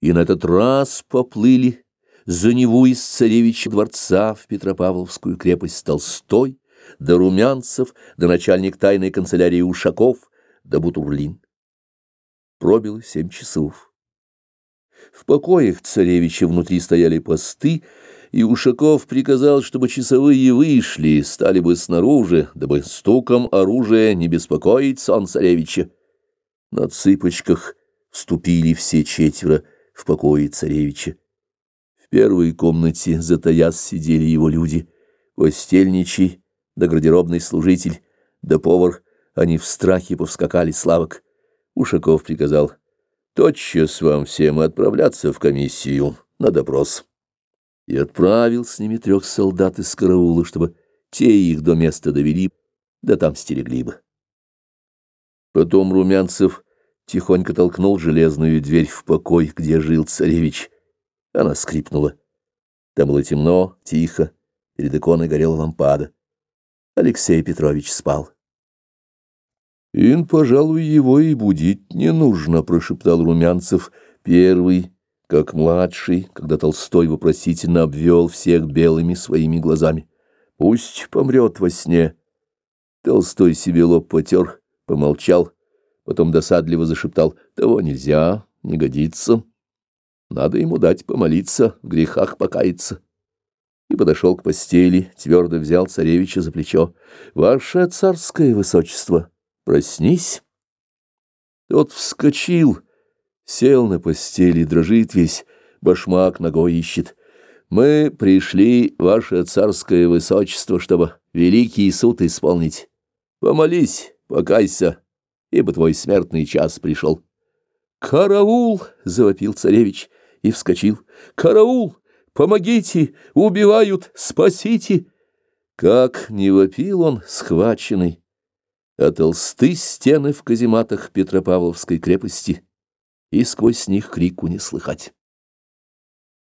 и на этот раз поплыли за Неву из царевича дворца в Петропавловскую крепость Толстой, до Румянцев, до начальник тайной канцелярии Ушаков, до Бутурлин. Пробило семь часов. В покоях царевича внутри стояли посты, и Ушаков приказал, чтобы часовые вышли, стали бы снаружи, дабы стуком оружия не беспокоить сон царевича. На цыпочках вступили все четверо в покое царевича. В первой комнате, затаясь, сидели его люди, постельничий, да гардеробный служитель, да повар, они в страхе повскакали славок. Ушаков приказал, тотчас вам всем отправляться в комиссию на допрос. И отправил с ними трех солдат из караула, чтобы те их до места довели, да там стерегли бы. Потом Румянцев тихонько толкнул железную дверь в покой, где жил царевич. Она скрипнула. Там было темно, тихо, перед иконой горела лампада. Алексей Петрович спал. «Ин, пожалуй, его и будить не нужно», — прошептал Румянцев, первый, как младший, когда Толстой вопросительно обвел всех белыми своими глазами. «Пусть помрет во сне». Толстой себе лоб потер, помолчал, потом досадливо зашептал «Того нельзя, не годится. Надо ему дать помолиться, в грехах покаяться». И подошел к постели, твердо взял царевича за плечо. «Ваше царское высочество, проснись!» Тот вскочил, сел на постели, дрожит весь, башмак ногой ищет. «Мы пришли, ваше царское высочество, чтобы великий суд исполнить. Помолись, покайся» ибо твой смертный час пришел. «Караул!» — завопил царевич и вскочил. «Караул! Помогите! Убивают! Спасите!» Как не вопил он, схваченный, а толсты стены в казематах Петропавловской крепости, и сквозь них крику не слыхать.